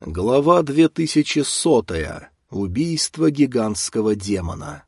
Глава 2100. Убийство гигантского демона.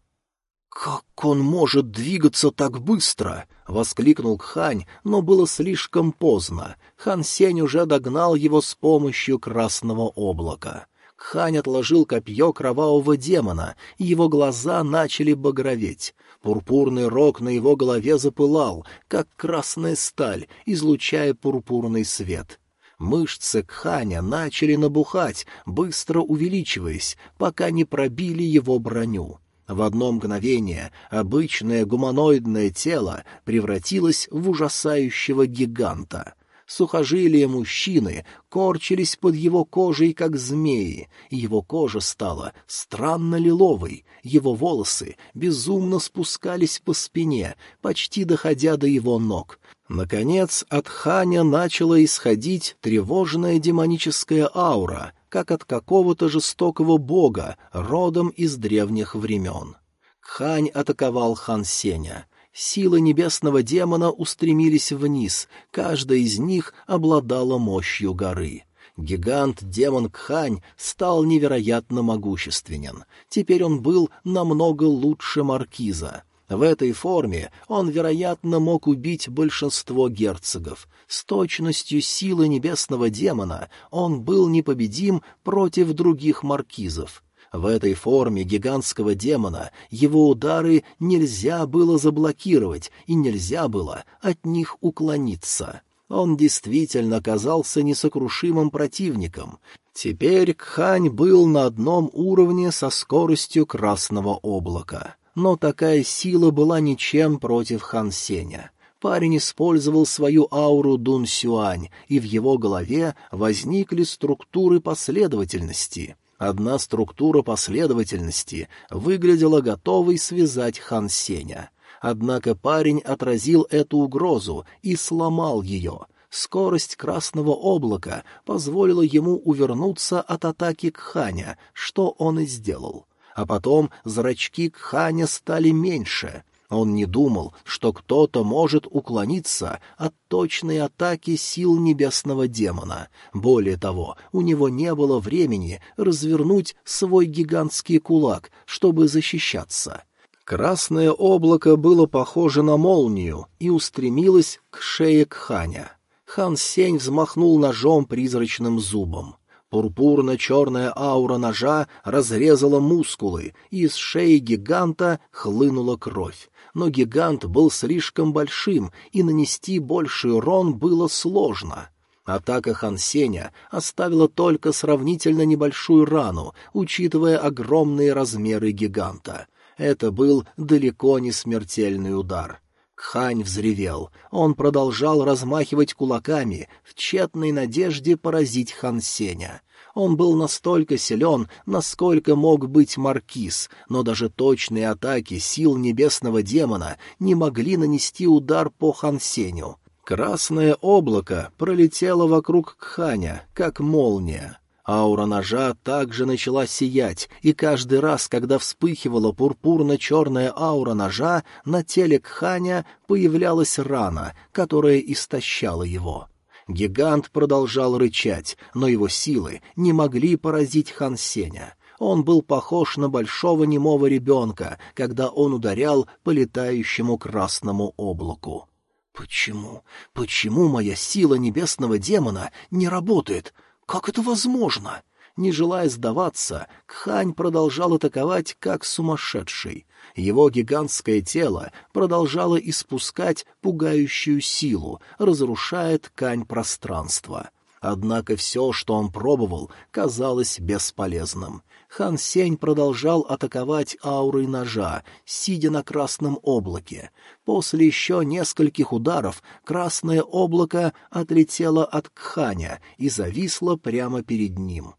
«Как он может двигаться так быстро?» — воскликнул Хань, но было слишком поздно. Хан Сень уже догнал его с помощью красного облака. Хань отложил копье кровавого демона, и его глаза начали багроветь. Пурпурный рог на его голове запылал, как красная сталь, излучая пурпурный свет. Мышцы Кханя начали набухать, быстро увеличиваясь, пока не пробили его броню. В одно мгновение обычное гуманоидное тело превратилось в ужасающего гиганта. Сухожилия мужчины корчились под его кожей, как змеи, его кожа стала странно лиловой, его волосы безумно спускались по спине, почти доходя до его ног, Наконец, от Ханя начала исходить тревожная демоническая аура, как от какого-то жестокого бога, родом из древних времен. Хань атаковал Хан Сеня. Силы небесного демона устремились вниз, каждая из них обладала мощью горы. Гигант-демон Кхань стал невероятно могущественен. Теперь он был намного лучше маркиза. В этой форме он, вероятно, мог убить большинство герцогов. С точностью силы небесного демона он был непобедим против других маркизов. В этой форме гигантского демона его удары нельзя было заблокировать и нельзя было от них уклониться. Он действительно казался несокрушимым противником. Теперь Кхань был на одном уровне со скоростью красного облака но такая сила была ничем против Хан Сеня. Парень использовал свою ауру Дун Сюань, и в его голове возникли структуры последовательности. Одна структура последовательности выглядела готовой связать Хан Сеня. Однако парень отразил эту угрозу и сломал ее. Скорость красного облака позволила ему увернуться от атаки Кханя, что он и сделал а потом зрачки Кханя стали меньше. Он не думал, что кто-то может уклониться от точной атаки сил небесного демона. Более того, у него не было времени развернуть свой гигантский кулак, чтобы защищаться. Красное облако было похоже на молнию и устремилось к шее Кханя. Хан Сень взмахнул ножом призрачным зубом. Пурпурно-черная аура ножа разрезала мускулы, и из шеи гиганта хлынула кровь. Но гигант был слишком большим, и нанести больший урон было сложно. Атака Хансеня оставила только сравнительно небольшую рану, учитывая огромные размеры гиганта. Это был далеко не смертельный удар. Кхань взревел. Он продолжал размахивать кулаками в тщетной надежде поразить Хан Сеня. Он был настолько силен, насколько мог быть маркиз, но даже точные атаки сил небесного демона не могли нанести удар по Хан Сеню. Красное облако пролетело вокруг Кханя, как молния. Аура ножа также начала сиять, и каждый раз, когда вспыхивала пурпурно-черная аура ножа, на теле Кханя появлялась рана, которая истощала его. Гигант продолжал рычать, но его силы не могли поразить Хан Сеня. Он был похож на большого немого ребенка, когда он ударял по летающему красному облаку. «Почему? Почему моя сила небесного демона не работает? Как это возможно? Не желая сдаваться, Кхань продолжал атаковать как сумасшедший. Его гигантское тело продолжало испускать пугающую силу, разрушая ткань пространства. Однако все, что он пробовал, казалось бесполезным. Хан Сень продолжал атаковать аурой ножа, сидя на красном облаке. После еще нескольких ударов красное облако отлетело от Кханя и зависло прямо перед ним.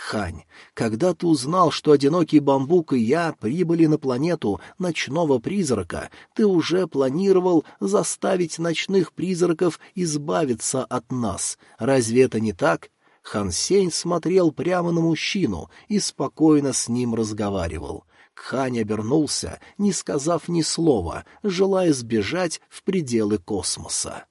Кхань, когда ты узнал, что одинокий бамбук и я прибыли на планету ночного призрака, ты уже планировал заставить ночных призраков избавиться от нас. Разве это не так? Хан Сень смотрел прямо на мужчину и спокойно с ним разговаривал. Кхань обернулся, не сказав ни слова, желая сбежать в пределы космоса.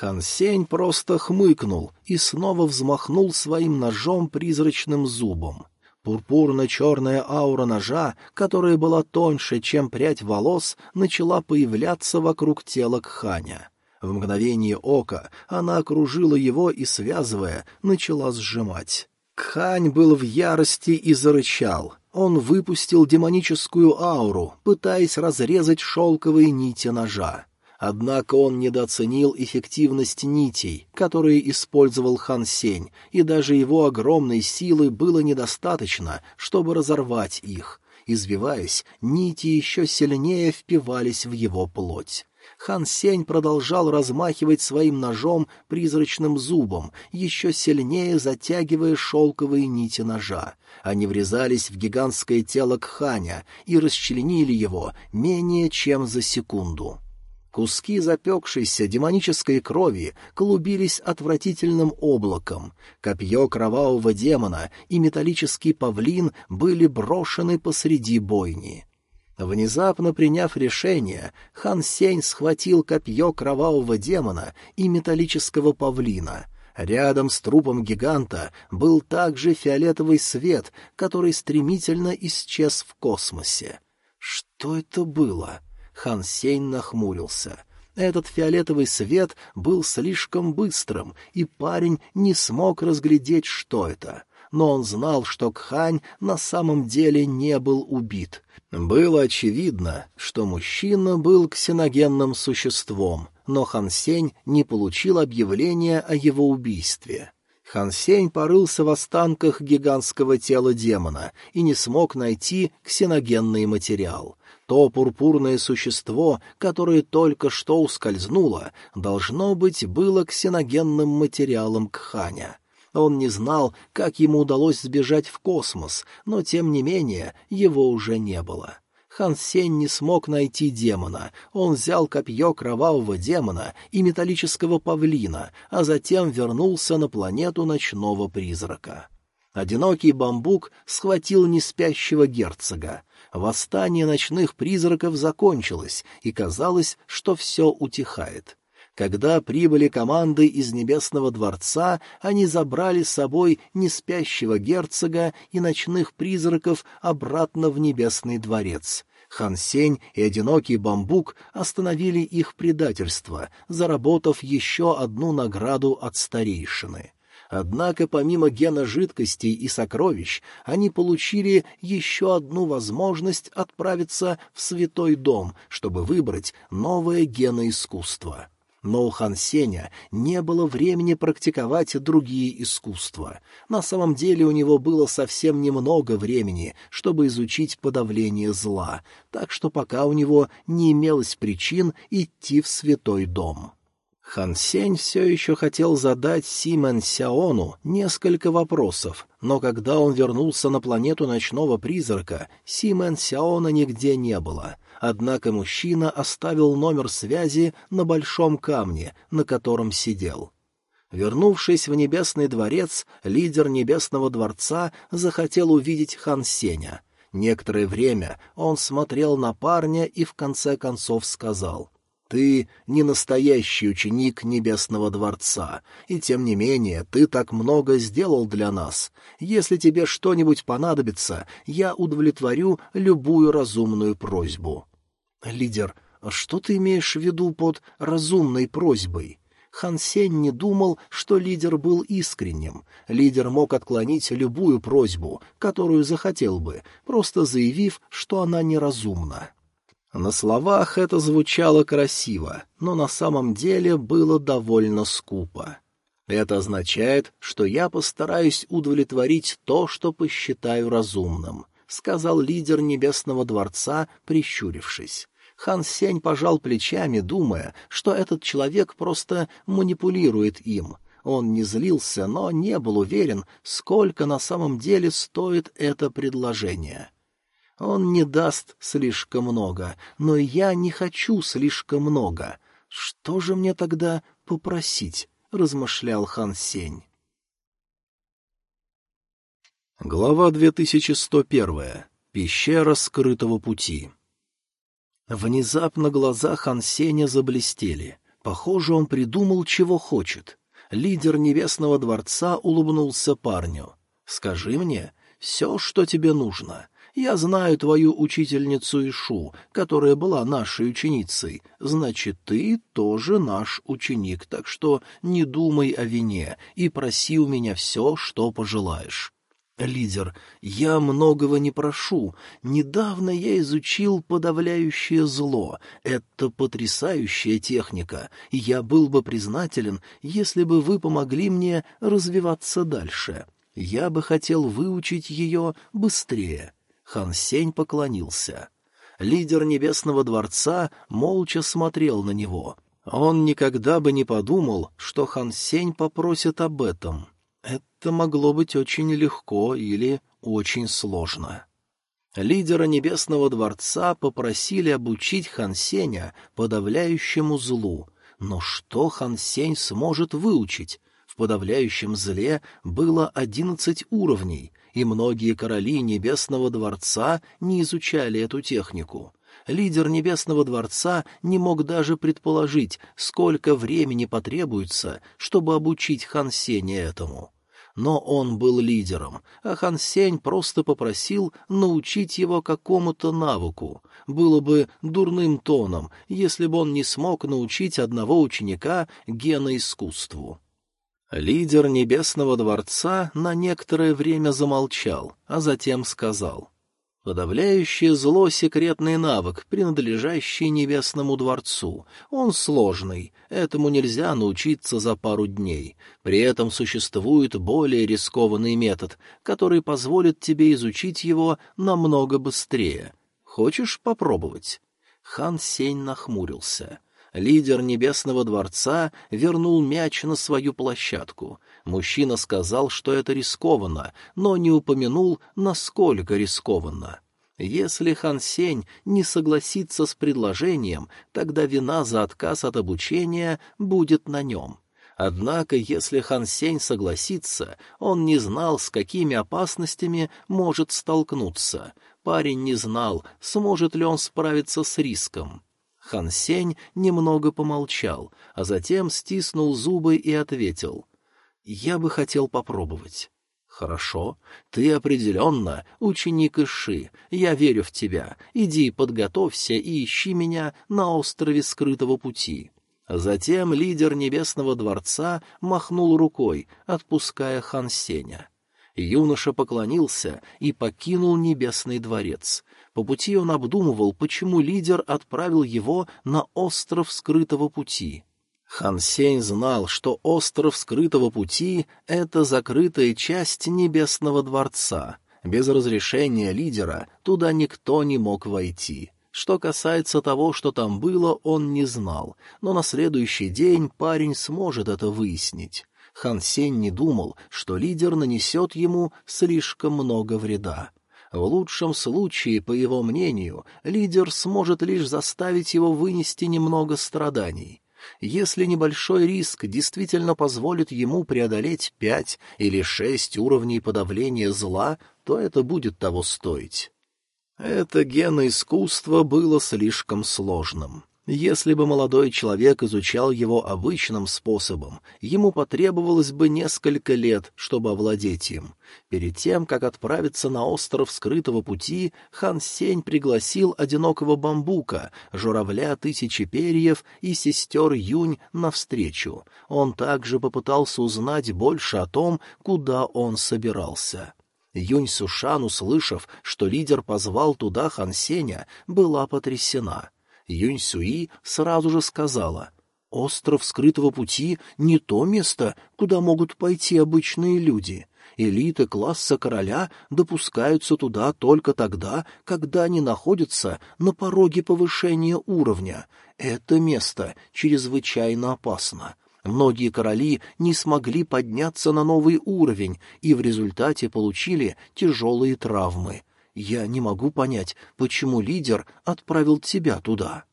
Хан Сень просто хмыкнул и снова взмахнул своим ножом призрачным зубом. Пурпурно-черная аура ножа, которая была тоньше, чем прядь волос, начала появляться вокруг тела Кханя. В мгновение ока она окружила его и, связывая, начала сжимать. Кхань был в ярости и зарычал. Он выпустил демоническую ауру, пытаясь разрезать шелковые нити ножа. Однако он недооценил эффективность нитей, которые использовал Хан Сень, и даже его огромной силы было недостаточно, чтобы разорвать их. Избиваясь, нити еще сильнее впивались в его плоть. Хан Сень продолжал размахивать своим ножом призрачным зубом, еще сильнее затягивая шелковые нити ножа. Они врезались в гигантское тело Кханя и расчленили его менее чем за секунду. Куски запекшейся демонической крови клубились отвратительным облаком. Копье кровавого демона и металлический павлин были брошены посреди бойни. Внезапно приняв решение, хан Сень схватил копье кровавого демона и металлического павлина. Рядом с трупом гиганта был также фиолетовый свет, который стремительно исчез в космосе. Что это было? — Хан Сень нахмурился. Этот фиолетовый свет был слишком быстрым, и парень не смог разглядеть, что это. Но он знал, что Кхань на самом деле не был убит. Было очевидно, что мужчина был ксеногенным существом, но Хан Сень не получил объявления о его убийстве. Хан Сень порылся в останках гигантского тела демона и не смог найти ксеногенный материал. То пурпурное существо, которое только что ускользнуло, должно быть, было ксеногенным материалом Кханя. Он не знал, как ему удалось сбежать в космос, но, тем не менее, его уже не было. Хан Сень не смог найти демона. Он взял копье кровавого демона и металлического павлина, а затем вернулся на планету ночного призрака. Одинокий бамбук схватил неспящего герцога восстание ночных призраков закончилось, и казалось, что все утихает. Когда прибыли команды из Небесного дворца, они забрали с собой неспящего герцога и ночных призраков обратно в Небесный дворец. Хан Сень и одинокий бамбук остановили их предательство, заработав еще одну награду от старейшины. Однако помимо гена жидкостей и сокровищ, они получили еще одну возможность отправиться в Святой Дом, чтобы выбрать новое геноискусство. Но у Хан Сеня не было времени практиковать другие искусства. На самом деле у него было совсем немного времени, чтобы изучить подавление зла, так что пока у него не имелось причин идти в Святой Дом. Хан Сень все еще хотел задать Симен Сяону несколько вопросов, но когда он вернулся на планету ночного призрака, Симен Сяона нигде не было. Однако мужчина оставил номер связи на большом камне, на котором сидел. Вернувшись в Небесный дворец, лидер Небесного дворца захотел увидеть Хан Сеня. Некоторое время он смотрел на парня и в конце концов сказал — ты не настоящий ученик Небесного Дворца, и тем не менее ты так много сделал для нас. Если тебе что-нибудь понадобится, я удовлетворю любую разумную просьбу». «Лидер, что ты имеешь в виду под разумной просьбой?» Хан Сень не думал, что лидер был искренним. Лидер мог отклонить любую просьбу, которую захотел бы, просто заявив, что она неразумна. На словах это звучало красиво, но на самом деле было довольно скупо. Это означает, что я постараюсь удовлетворить то, что посчитаю разумным, сказал лидер Небесного дворца, прищурившись. Хан Сень пожал плечами, думая, что этот человек просто манипулирует им. Он не злился, но не был уверен, сколько на самом деле стоит это предложение. Он не даст слишком много, но я не хочу слишком много. Что же мне тогда попросить? — размышлял Хан Сень. Глава 2101. Пещера скрытого пути. Внезапно глаза Хан Сеня заблестели. Похоже, он придумал, чего хочет. Лидер Небесного Дворца улыбнулся парню. «Скажи мне все, что тебе нужно. Я знаю твою учительницу Ишу, которая была нашей ученицей. Значит, ты тоже наш ученик, так что не думай о вине и проси у меня все, что пожелаешь. Лидер, я многого не прошу. Недавно я изучил подавляющее зло. Это потрясающая техника, и я был бы признателен, если бы вы помогли мне развиваться дальше. Я бы хотел выучить ее быстрее. Хан Сень поклонился. Лидер Небесного Дворца молча смотрел на него. Он никогда бы не подумал, что Хан Сень попросит об этом. Это могло быть очень легко или очень сложно. Лидера Небесного Дворца попросили обучить Хан Сеня подавляющему злу. Но что Хан Сень сможет выучить? В подавляющем зле было одиннадцать уровней, и многие короли Небесного Дворца не изучали эту технику. Лидер Небесного Дворца не мог даже предположить, сколько времени потребуется, чтобы обучить Хан Сеня этому. Но он был лидером, а Хан Сень просто попросил научить его какому-то навыку. Было бы дурным тоном, если бы он не смог научить одного ученика геноискусству. Лидер Небесного Дворца на некоторое время замолчал, а затем сказал. «Подавляющее зло — секретный навык, принадлежащий Небесному Дворцу. Он сложный, этому нельзя научиться за пару дней. При этом существует более рискованный метод, который позволит тебе изучить его намного быстрее. Хочешь попробовать?» Хан Сень нахмурился — лидер Небесного Дворца вернул мяч на свою площадку. Мужчина сказал, что это рискованно, но не упомянул, насколько рискованно. Если Хан Сень не согласится с предложением, тогда вина за отказ от обучения будет на нем. Однако, если Хан Сень согласится, он не знал, с какими опасностями может столкнуться. Парень не знал, сможет ли он справиться с риском. Хан Сень немного помолчал, а затем стиснул зубы и ответил. «Я бы хотел попробовать». «Хорошо. Ты определенно ученик Иши. Я верю в тебя. Иди подготовься и ищи меня на острове скрытого пути». Затем лидер Небесного Дворца махнул рукой, отпуская Хан Сеня. Юноша поклонился и покинул Небесный Дворец. По пути он обдумывал, почему лидер отправил его на остров скрытого пути. Хан Сень знал, что остров скрытого пути — это закрытая часть Небесного Дворца. Без разрешения лидера туда никто не мог войти. Что касается того, что там было, он не знал, но на следующий день парень сможет это выяснить. Хан Сень не думал, что лидер нанесет ему слишком много вреда. В лучшем случае, по его мнению, лидер сможет лишь заставить его вынести немного страданий. Если небольшой риск действительно позволит ему преодолеть пять или шесть уровней подавления зла, то это будет того стоить. Это геноискусство было слишком сложным. Если бы молодой человек изучал его обычным способом, ему потребовалось бы несколько лет, чтобы овладеть им. Перед тем, как отправиться на остров скрытого пути, хан Сень пригласил одинокого бамбука, журавля тысячи перьев и сестер Юнь навстречу. Он также попытался узнать больше о том, куда он собирался. Юнь Сушан, услышав, что лидер позвал туда хан Сеня, была потрясена — Юнь Сюи сразу же сказала, «Остров скрытого пути — не то место, куда могут пойти обычные люди. Элиты класса короля допускаются туда только тогда, когда они находятся на пороге повышения уровня. Это место чрезвычайно опасно». Многие короли не смогли подняться на новый уровень и в результате получили тяжелые травмы. Я не могу понять, почему лидер отправил тебя туда.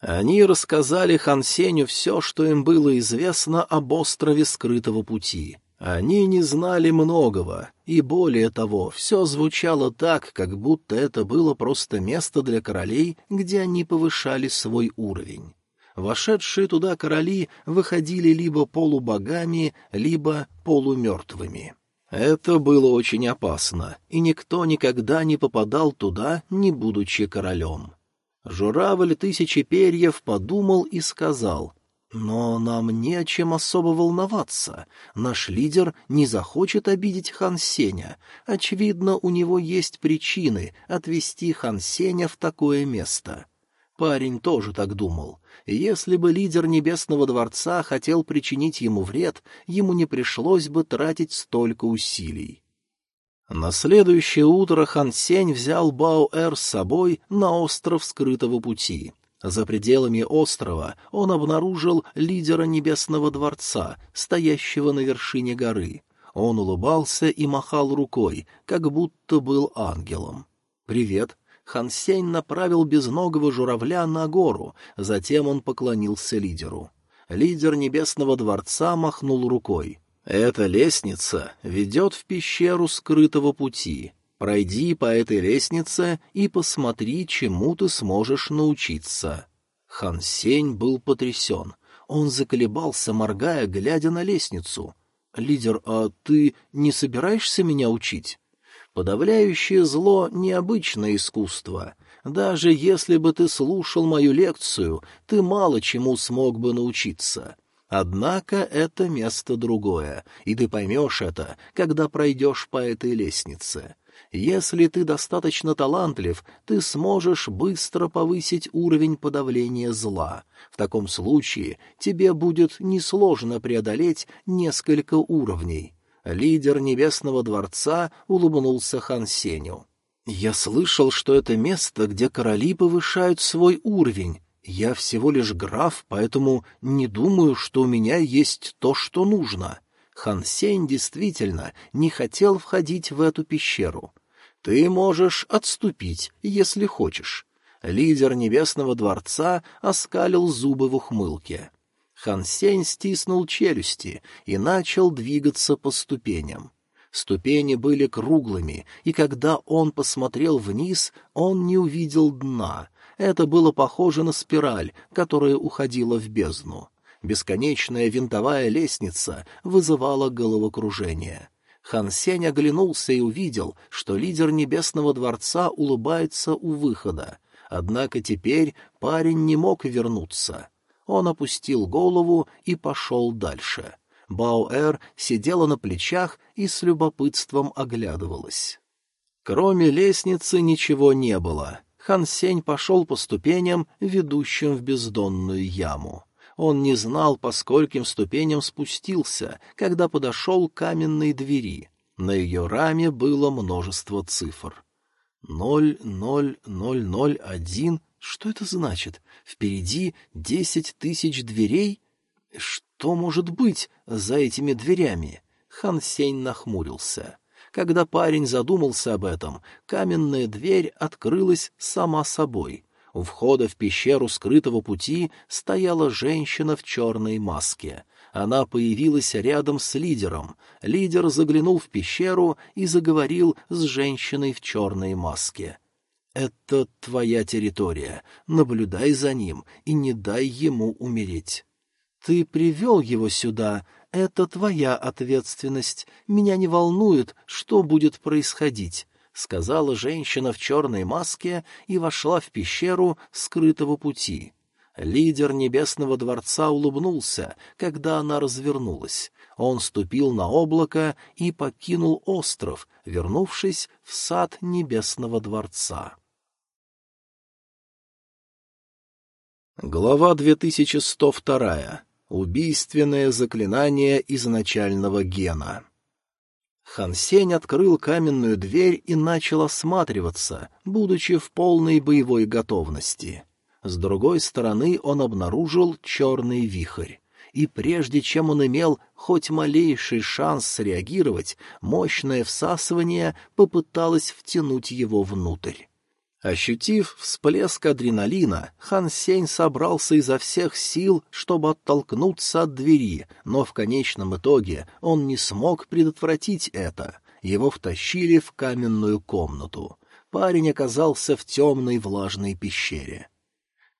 Они рассказали Хансеню все, что им было известно об острове скрытого пути. Они не знали многого, и более того, все звучало так, как будто это было просто место для королей, где они повышали свой уровень. Вошедшие туда короли выходили либо полубогами, либо полумертвыми. Это было очень опасно, и никто никогда не попадал туда, не будучи королем. Журавль тысячи перьев подумал и сказал, «Но нам не о чем особо волноваться. Наш лидер не захочет обидеть Хан Сеня. Очевидно, у него есть причины отвести Хан Сеня в такое место». Парень тоже так думал. Если бы лидер Небесного Дворца хотел причинить ему вред, ему не пришлось бы тратить столько усилий. На следующее утро Хан Сень взял Бао-Эр с собой на остров Скрытого Пути. За пределами острова он обнаружил лидера Небесного Дворца, стоящего на вершине горы. Он улыбался и махал рукой, как будто был ангелом. «Привет!» Хан Сень направил безногого журавля на гору, затем он поклонился лидеру. Лидер Небесного Дворца махнул рукой. Эта лестница ведет в пещеру скрытого пути. Пройди по этой лестнице и посмотри, чему ты сможешь научиться. Хан Сень был потрясен. Он заколебался, моргая, глядя на лестницу. «Лидер, а ты не собираешься меня учить?» «Подавляющее зло — необычное искусство. Даже если бы ты слушал мою лекцию, ты мало чему смог бы научиться. Однако это место другое, и ты поймешь это, когда пройдешь по этой лестнице. Если ты достаточно талантлив, ты сможешь быстро повысить уровень подавления зла. В таком случае тебе будет несложно преодолеть несколько уровней. Лидер Небесного Дворца улыбнулся Хан Сеню. «Я слышал, что это место, где короли повышают свой уровень, я всего лишь граф, поэтому не думаю, что у меня есть то, что нужно. Хан Сень действительно не хотел входить в эту пещеру. Ты можешь отступить, если хочешь. Лидер Небесного Дворца оскалил зубы в ухмылке. Хан Сень стиснул челюсти и начал двигаться по ступеням. Ступени были круглыми, и когда он посмотрел вниз, он не увидел дна — это было похоже на спираль, которая уходила в бездну. Бесконечная винтовая лестница вызывала головокружение. Хан Сень оглянулся и увидел, что лидер Небесного Дворца улыбается у выхода. Однако теперь парень не мог вернуться. Он опустил голову и пошел дальше. Баоэр сидела на плечах и с любопытством оглядывалась. Кроме лестницы ничего не было. Хан Сень пошел по ступеням, ведущим в бездонную яму. Он не знал, по скольким ступеням спустился, когда подошел к каменной двери. На ее раме было множество цифр. Ноль, ноль, ноль, ноль, один. Что это значит? Впереди десять тысяч дверей? Что может быть за этими дверями? Хан Сень нахмурился. Когда парень задумался об этом, каменная дверь открылась сама собой. У входа в пещеру скрытого пути стояла женщина в черной маске. Она появилась рядом с лидером. Лидер заглянул в пещеру и заговорил с женщиной в черной маске. «Это твоя территория. Наблюдай за ним и не дай ему умереть». «Ты привел его сюда», это твоя ответственность. Меня не волнует, что будет происходить», — сказала женщина в черной маске и вошла в пещеру скрытого пути. Лидер Небесного Дворца улыбнулся, когда она развернулась. Он ступил на облако и покинул остров, вернувшись в сад Небесного Дворца. Глава 2102. Убийственное заклинание изначального гена. Хансень открыл каменную дверь и начал осматриваться, будучи в полной боевой готовности. С другой стороны он обнаружил черный вихрь. И прежде чем он имел хоть малейший шанс среагировать, мощное всасывание попыталось втянуть его внутрь. Ощутив всплеск адреналина, Хан Сень собрался изо всех сил, чтобы оттолкнуться от двери, но в конечном итоге он не смог предотвратить это. Его втащили в каменную комнату. Парень оказался в темной влажной пещере.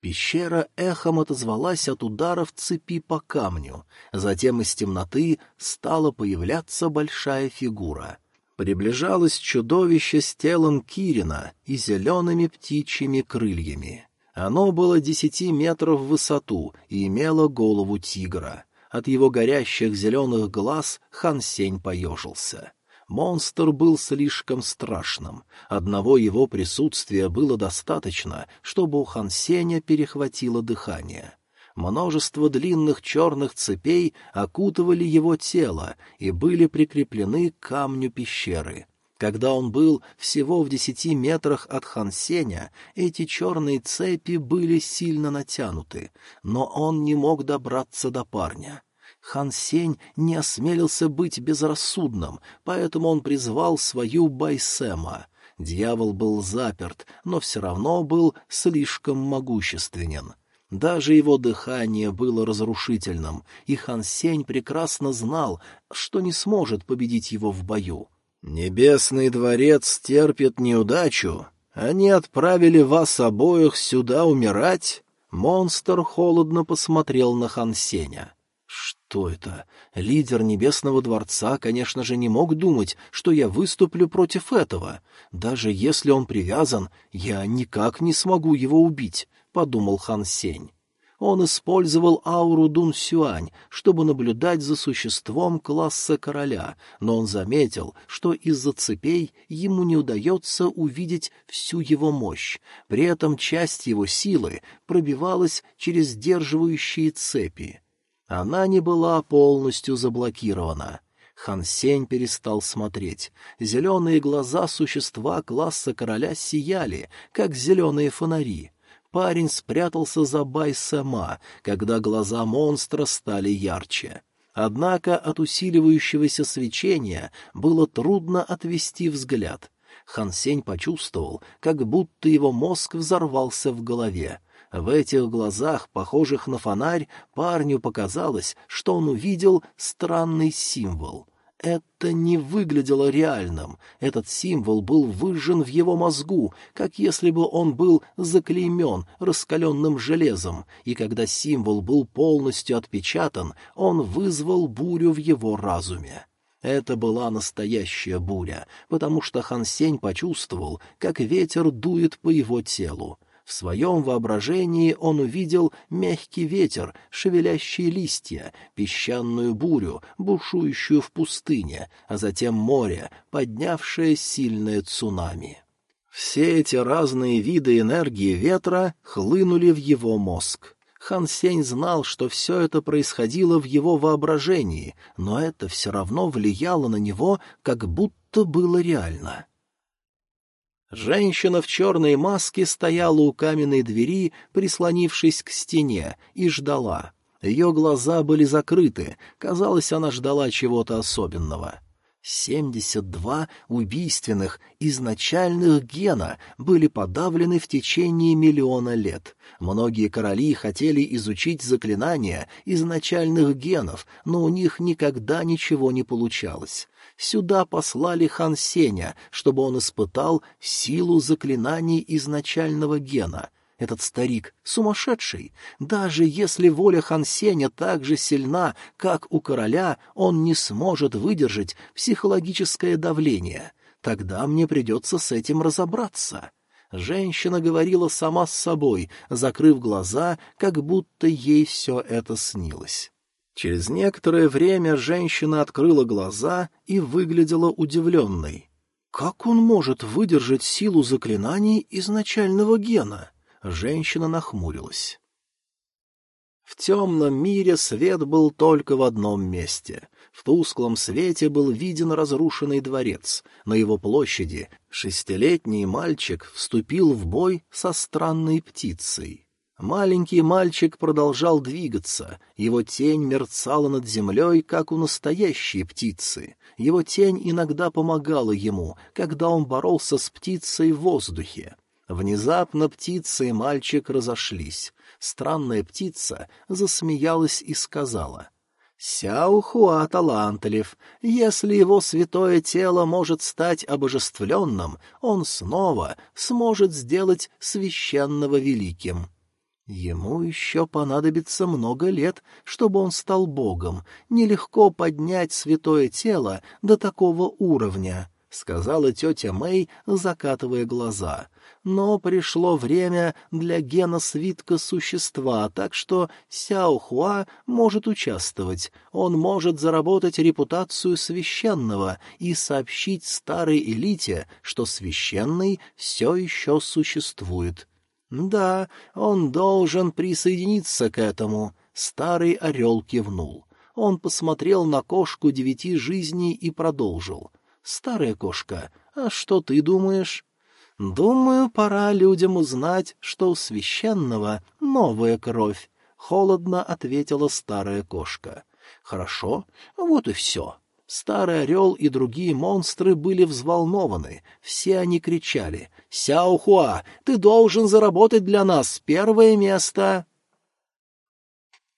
Пещера эхом отозвалась от ударов цепи по камню. Затем из темноты стала появляться большая фигура. Приближалось чудовище с телом Кирина и зелеными птичьими крыльями. Оно было десяти метров в высоту и имело голову тигра. От его горящих зеленых глаз Хан Сень поежился. Монстр был слишком страшным. Одного его присутствия было достаточно, чтобы у Хансеня перехватило дыхание. Множество длинных черных цепей окутывали его тело и были прикреплены к камню пещеры. Когда он был всего в десяти метрах от Хансеня, эти черные цепи были сильно натянуты, но он не мог добраться до парня. Хан Сень не осмелился быть безрассудным, поэтому он призвал свою Байсема. Дьявол был заперт, но все равно был слишком могущественен. Даже его дыхание было разрушительным, и Хан Сень прекрасно знал, что не сможет победить его в бою. «Небесный дворец терпит неудачу. Они отправили вас обоих сюда умирать?» Монстр холодно посмотрел на Хан Сеня. Что это? Лидер Небесного Дворца, конечно же, не мог думать, что я выступлю против этого. Даже если он привязан, я никак не смогу его убить, — подумал Хан Сень. Он использовал ауру Дун Сюань, чтобы наблюдать за существом класса короля, но он заметил, что из-за цепей ему не удается увидеть всю его мощь. При этом часть его силы пробивалась через сдерживающие цепи. Она не была полностью заблокирована. Хансень перестал смотреть. Зеленые глаза существа класса короля сияли, как зеленые фонари. Парень спрятался за Бай-Сама, когда глаза монстра стали ярче. Однако от усиливающегося свечения было трудно отвести взгляд. Хансень почувствовал, как будто его мозг взорвался в голове. В этих глазах, похожих на фонарь, парню показалось, что он увидел странный символ. Это не выглядело реальным. Этот символ был выжжен в его мозгу, как если бы он был заклеймен раскаленным железом, и когда символ был полностью отпечатан, он вызвал бурю в его разуме. Это была настоящая буря, потому что Хан Сень почувствовал, как ветер дует по его телу. В своем воображении он увидел мягкий ветер, шевелящие листья, песчаную бурю, бушующую в пустыне, а затем море, поднявшее сильное цунами. Все эти разные виды энергии ветра хлынули в его мозг. Хан Сень знал, что все это происходило в его воображении, но это все равно влияло на него, как будто было реально. Женщина в черной маске стояла у каменной двери, прислонившись к стене, и ждала. Ее глаза были закрыты, казалось, она ждала чего-то особенного. Семьдесят два убийственных изначальных гена были подавлены в течение миллиона лет. Многие короли хотели изучить заклинания изначальных генов, но у них никогда ничего не получалось. Сюда послали хан Сеня, чтобы он испытал силу заклинаний изначального гена. Этот старик сумасшедший. Даже если воля хан Сеня так же сильна, как у короля, он не сможет выдержать психологическое давление. Тогда мне придется с этим разобраться. Женщина говорила сама с собой, закрыв глаза, как будто ей все это снилось. Через некоторое время женщина открыла глаза и выглядела удивленной. «Как он может выдержать силу заклинаний изначального гена?» Женщина нахмурилась. В темном мире свет был только в одном месте. В тусклом свете был виден разрушенный дворец. На его площади шестилетний мальчик вступил в бой со странной птицей. Маленький мальчик продолжал двигаться, его тень мерцала над землей, как у настоящей птицы. Его тень иногда помогала ему, когда он боролся с птицей в воздухе. Внезапно птица и мальчик разошлись. Странная птица засмеялась и сказала — Сяухуа талантлив. Если его святое тело может стать обожествленным, он снова сможет сделать священного великим. Ему еще понадобится много лет, чтобы он стал богом. Нелегко поднять святое тело до такого уровня, — сказала тетя Мэй, закатывая глаза. Но пришло время для гена свитка существа, так что Сяо Хуа может участвовать. Он может заработать репутацию священного и сообщить старой элите, что священный все еще существует. «Да, он должен присоединиться к этому», — старый орел кивнул. Он посмотрел на кошку девяти жизней и продолжил. «Старая кошка, а что ты думаешь?» «Думаю, пора людям узнать, что у священного новая кровь», — холодно ответила старая кошка. «Хорошо, вот и все». Старый орел и другие монстры были взволнованы. Все они кричали «Сяохуа, ты должен заработать для нас первое место!»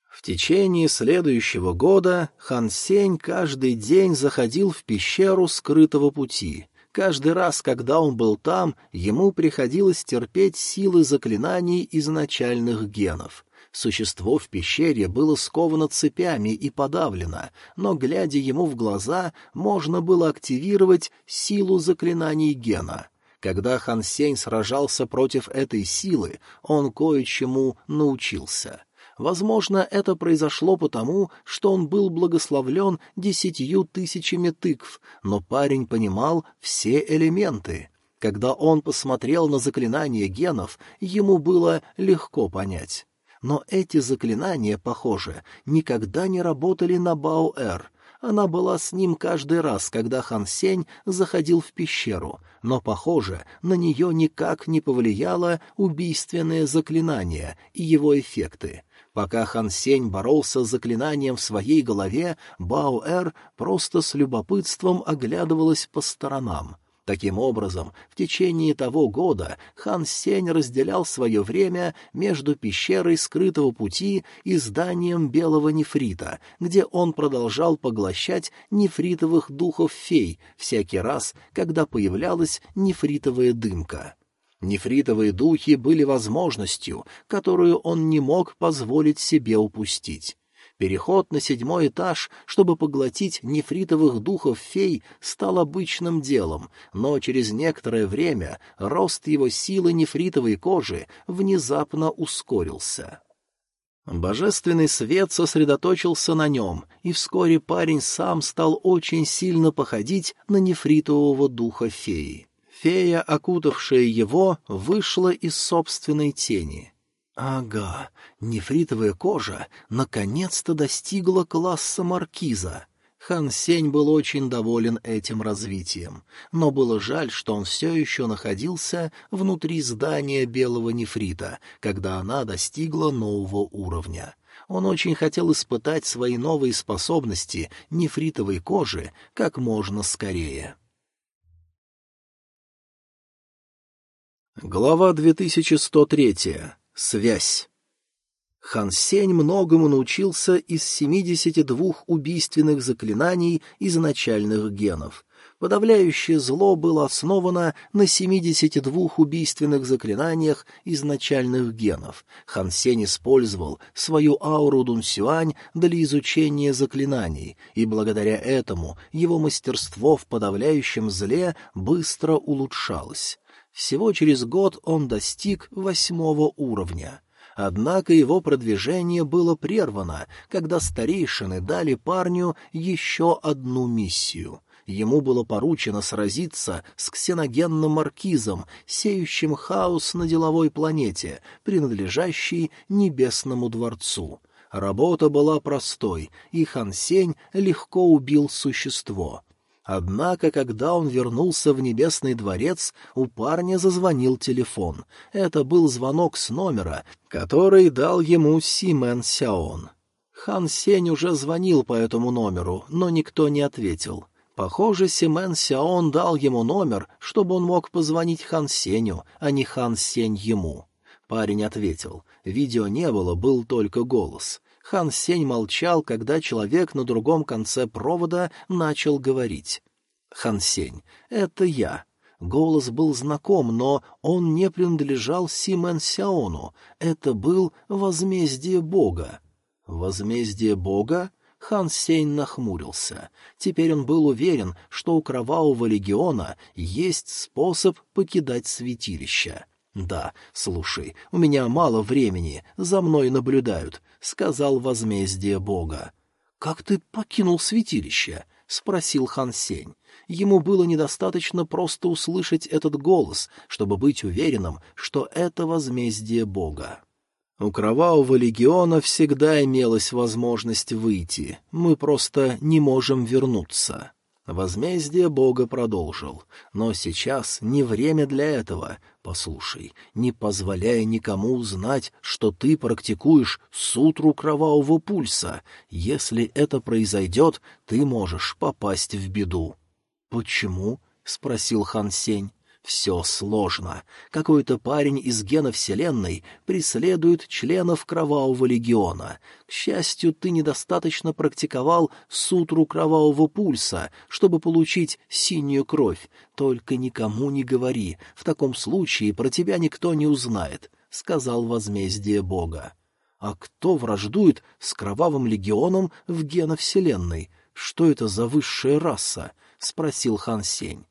В течение следующего года Хан Сень каждый день заходил в пещеру скрытого пути. Каждый раз, когда он был там, ему приходилось терпеть силы заклинаний изначальных генов. Существо в пещере было сковано цепями и подавлено, но, глядя ему в глаза, можно было активировать силу заклинаний гена. Когда Хан Сень сражался против этой силы, он кое-чему научился. Возможно, это произошло потому, что он был благословлен десятью тысячами тыкв, но парень понимал все элементы. Когда он посмотрел на заклинание генов, ему было легко понять. Но эти заклинания, похоже, никогда не работали на Баоэр. Она была с ним каждый раз, когда Хан Сень заходил в пещеру, но, похоже, на нее никак не повлияло убийственное заклинание и его эффекты. Пока Хан Сень боролся с заклинанием в своей голове, Баоэр просто с любопытством оглядывалась по сторонам. Таким образом, в течение того года хан Сень разделял свое время между пещерой скрытого пути и зданием белого нефрита, где он продолжал поглощать нефритовых духов-фей всякий раз, когда появлялась нефритовая дымка. Нефритовые духи были возможностью, которую он не мог позволить себе упустить. Переход на седьмой этаж, чтобы поглотить нефритовых духов-фей, стал обычным делом, но через некоторое время рост его силы нефритовой кожи внезапно ускорился. Божественный свет сосредоточился на нем, и вскоре парень сам стал очень сильно походить на нефритового духа феи. Фея, окутавшая его, вышла из собственной тени. Ага, нефритовая кожа наконец-то достигла класса маркиза. Хан Сень был очень доволен этим развитием, но было жаль, что он все еще находился внутри здания белого нефрита, когда она достигла нового уровня. Он очень хотел испытать свои новые способности нефритовой кожи как можно скорее. Глава 2103. Связь. Хан Сень многому научился из 72 убийственных заклинаний изначальных генов. Подавляющее зло было основано на 72 убийственных заклинаниях изначальных генов. Хан Сень использовал свою ауру Дунсюань для изучения заклинаний, и благодаря этому его мастерство в подавляющем зле быстро улучшалось. Всего через год он достиг восьмого уровня. Однако его продвижение было прервано, когда старейшины дали парню еще одну миссию. Ему было поручено сразиться с ксеногенным маркизом, сеющим хаос на деловой планете, принадлежащей Небесному дворцу. Работа была простой, и Хан Сень легко убил существо — Однако, когда он вернулся в Небесный дворец, у парня зазвонил телефон. Это был звонок с номера, который дал ему Симен Сяон. Хан Сень уже звонил по этому номеру, но никто не ответил. Похоже, Симен Сяон дал ему номер, чтобы он мог позвонить Хан Сеню, а не Хан Сень ему. Парень ответил. Видео не было, был только голос. Хан Сень молчал, когда человек на другом конце провода начал говорить. «Хан Сень, это я. Голос был знаком, но он не принадлежал Симен Сяону. Это был возмездие бога. Возмездие бога? Хан Сень нахмурился. Теперь он был уверен, что у Кровавого Легиона есть способ покидать святилище. «Да, слушай, у меня мало времени, за мной наблюдают», — сказал возмездие бога. «Как ты покинул святилище?» — спросил Хан Сень. Ему было недостаточно просто услышать этот голос, чтобы быть уверенным, что это возмездие бога. У Кровавого Легиона всегда имелась возможность выйти, мы просто не можем вернуться. Возмездие Бога продолжил. Но сейчас не время для этого. Послушай, не позволяя никому узнать, что ты практикуешь сутру кровавого пульса. Если это произойдет, ты можешь попасть в беду. — Почему? — спросил Хан Сень. Все сложно. Какой-то парень из гена Вселенной преследует членов Кровавого Легиона. К счастью, ты недостаточно практиковал сутру Кровавого Пульса, чтобы получить синюю кровь. Только никому не говори, в таком случае про тебя никто не узнает, — сказал возмездие Бога. А кто враждует с Кровавым Легионом в гена Вселенной? Что это за высшая раса? — спросил Хан Сень.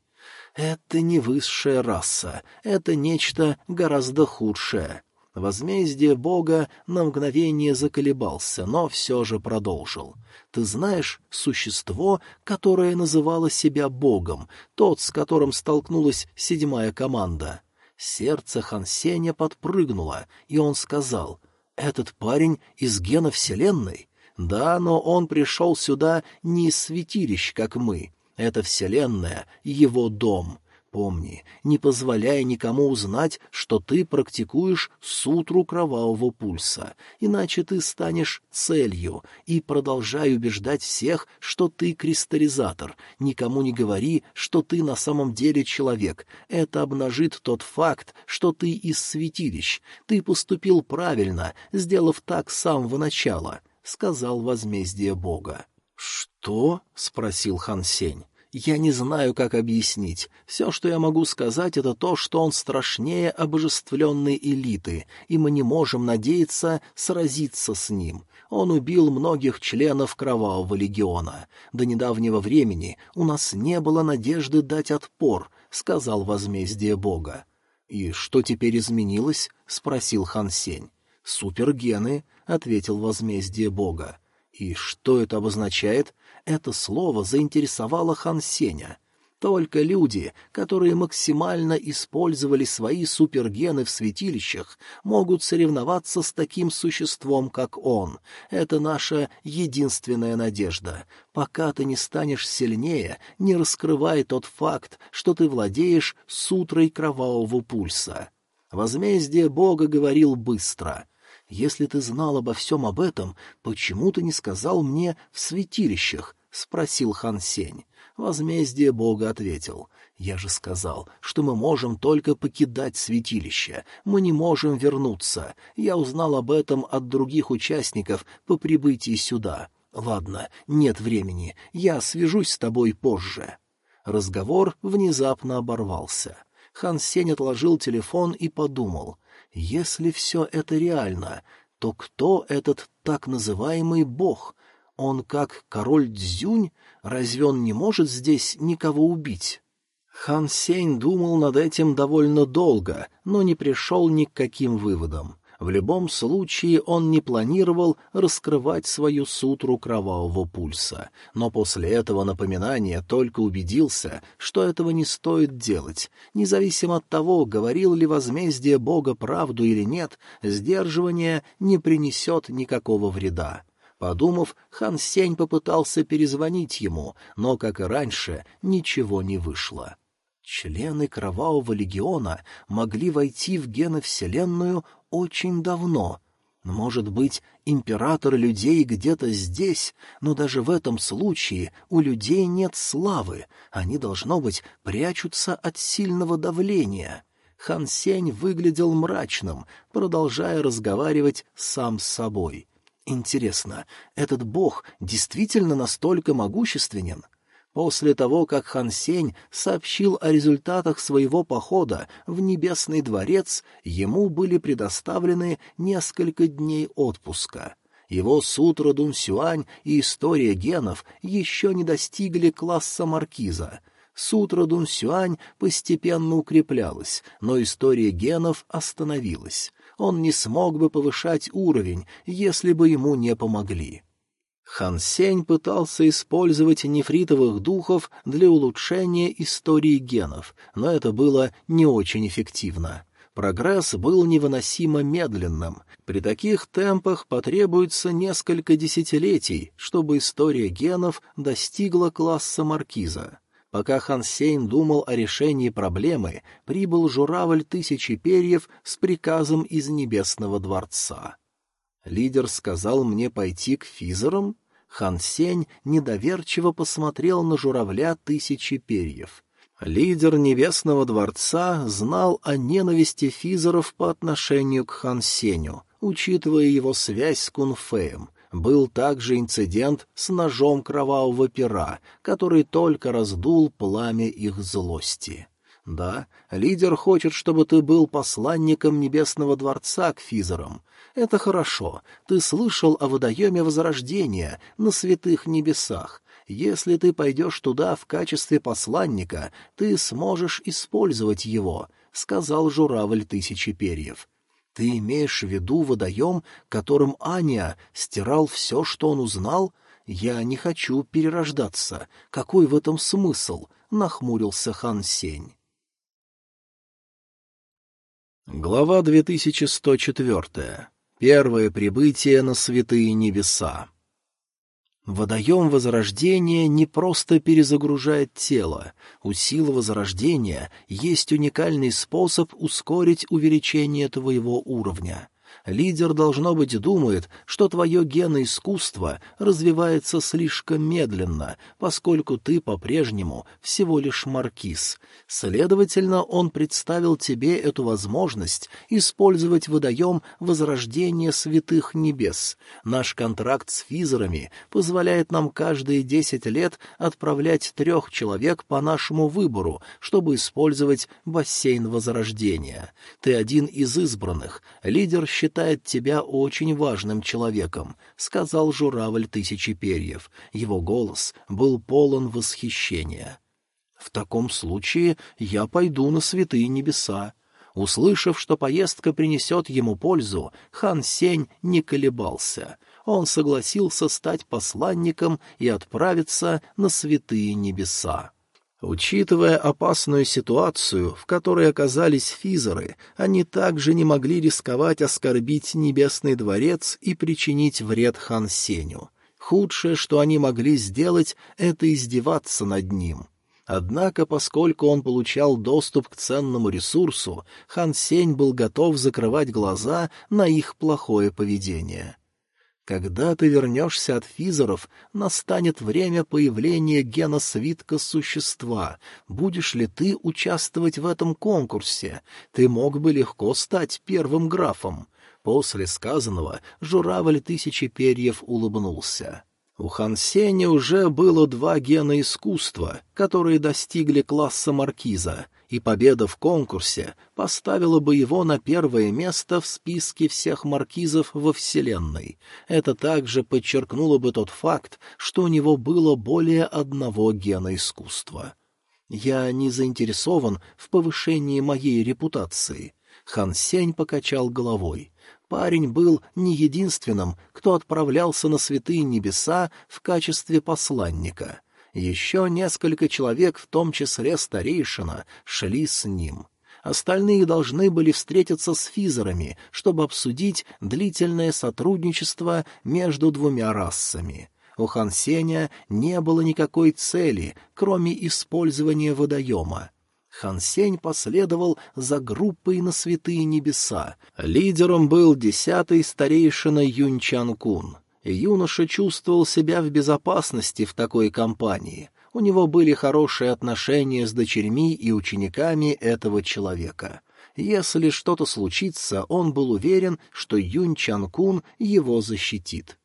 Это не высшая раса, это нечто гораздо худшее. Возмездие Бога на мгновение заколебался, но все же продолжил. Ты знаешь существо, которое называло себя Богом, тот, с которым столкнулась седьмая команда? Сердце Хансеня подпрыгнуло, и он сказал, «Этот парень из гена Вселенной?» Да, но он пришел сюда не из святилищ, как мы. Это Вселенная, его дом. Помни, не позволяй никому узнать, что ты практикуешь сутру кровавого пульса, иначе ты станешь целью, и продолжай убеждать всех, что ты кристаллизатор. Никому не говори, что ты на самом деле человек. Это обнажит тот факт, что ты из святилищ. Ты поступил правильно, сделав так с самого начала, — сказал возмездие Бога. «Что?» — спросил Хан Сень. Я не знаю, как объяснить. Все, что я могу сказать, это то, что он страшнее обожествленной элиты, и мы не можем надеяться сразиться с ним. Он убил многих членов Кровавого легиона. До недавнего времени у нас не было надежды дать отпор, — сказал возмездие бога. — И что теперь изменилось? — спросил Хан Сень. — Супергены, — ответил возмездие бога. — И что это обозначает? Это слово заинтересовало Хан Сеня. Только люди, которые максимально использовали свои супергены в святилищах, могут соревноваться с таким существом, как он. Это наша единственная надежда. Пока ты не станешь сильнее, не раскрывай тот факт, что ты владеешь сутрой кровавого пульса. Возмездие Бога говорил быстро. «Если ты знал обо всем об этом, почему ты не сказал мне в святилищах? — спросил Хан Сень. Возмездие Бога ответил. «Я же сказал, что мы можем только покидать святилище. Мы не можем вернуться. Я узнал об этом от других участников по прибытии сюда. Ладно, нет времени. Я свяжусь с тобой позже». Разговор внезапно оборвался. Хан Сень отложил телефон и подумал. «Если все это реально, то кто этот так называемый бог? Он как король Дзюнь? Разве он не может здесь никого убить? Хан Сень думал над этим довольно долго, но не пришел ни к каким выводам. В любом случае он не планировал раскрывать свою сутру кровавого пульса, но после этого напоминания только убедился, что этого не стоит делать. Независимо от того, говорил ли возмездие Бога правду или нет, сдерживание не принесет никакого вреда. Подумав, хан Сень попытался перезвонить ему, но, как и раньше, ничего не вышло. Члены Кровавого Легиона могли войти в геновселенную очень давно. Может быть, император людей где-то здесь, но даже в этом случае у людей нет славы, они, должно быть, прячутся от сильного давления. Хан Сень выглядел мрачным, продолжая разговаривать сам с собой — Интересно, этот бог действительно настолько могущественен? После того, как Хан Сень сообщил о результатах своего похода в Небесный дворец, ему были предоставлены несколько дней отпуска. Его сутра Дун Сюань и история генов еще не достигли класса маркиза. Сутра Дун Сюань постепенно укреплялась, но история генов остановилась. Он не смог бы повышать уровень, если бы ему не помогли. Хан Сень пытался использовать нефритовых духов для улучшения истории генов, но это было не очень эффективно. Прогресс был невыносимо медленным. При таких темпах потребуется несколько десятилетий, чтобы история генов достигла класса маркиза. Пока Хан Сень думал о решении проблемы, прибыл журавль тысячи перьев с приказом из Небесного дворца. Лидер сказал мне пойти к физерам? Хан Сень недоверчиво посмотрел на журавля тысячи перьев. Лидер Небесного дворца знал о ненависти физеров по отношению к Хан Сеню, учитывая его связь с Кунфеем. Был также инцидент с ножом кровавого пера, который только раздул пламя их злости. Да, лидер хочет, чтобы ты был посланником Небесного Дворца к Физерам. Это хорошо. Ты слышал о водоеме Возрождения на святых небесах. Если ты пойдешь туда в качестве посланника, ты сможешь использовать его, — сказал журавль тысячи перьев. Ты имеешь в виду водоем, которым Аня стирал все, что он узнал? Я не хочу перерождаться. Какой в этом смысл? — нахмурился хан Сень. Глава 2104. Первое прибытие на святые небеса. Водоем Возрождения не просто перезагружает тело. У силы Возрождения есть уникальный способ ускорить увеличение твоего уровня — Лидер, должно быть, думает, что твое геноискусство развивается слишком медленно, поскольку ты по-прежнему всего лишь маркиз. Следовательно, он представил тебе эту возможность использовать водоем возрождения святых небес. Наш контракт с физерами позволяет нам каждые десять лет отправлять трех человек по нашему выбору, чтобы использовать бассейн возрождения. Ты один из избранных. Лидер считает, считает тебя очень важным человеком», — сказал журавль тысячи перьев. Его голос был полон восхищения. «В таком случае я пойду на святые небеса». Услышав, что поездка принесет ему пользу, хан Сень не колебался. Он согласился стать посланником и отправиться на святые небеса. Учитывая опасную ситуацию, в которой оказались физеры, они также не могли рисковать оскорбить Небесный дворец и причинить вред Хан Сеню. Худшее, что они могли сделать, это издеваться над ним. Однако, поскольку он получал доступ к ценному ресурсу, Хан Сень был готов закрывать глаза на их плохое поведение. Когда ты вернешься от физеров, настанет время появления гена свитка существа. Будешь ли ты участвовать в этом конкурсе? Ты мог бы легко стать первым графом. После сказанного журавль тысячи перьев улыбнулся. У Хан Сеня уже было два гена искусства, которые достигли класса маркиза — и победа в конкурсе поставила бы его на первое место в списке всех маркизов во Вселенной. Это также подчеркнуло бы тот факт, что у него было более одного гена искусства. Я не заинтересован в повышении моей репутации. Хан Сень покачал головой. Парень был не единственным, кто отправлялся на святые небеса в качестве посланника — еще несколько человек, в том числе старейшина, шли с ним. Остальные должны были встретиться с физерами, чтобы обсудить длительное сотрудничество между двумя расами. У Хан Сеня не было никакой цели, кроме использования водоема. Хан Сень последовал за группой на святые небеса. Лидером был десятый старейшина Юнь Чан Кун юноша чувствовал себя в безопасности в такой компании. У него были хорошие отношения с дочерьми и учениками этого человека. Если что-то случится, он был уверен, что Юнь Чан Кун его защитит.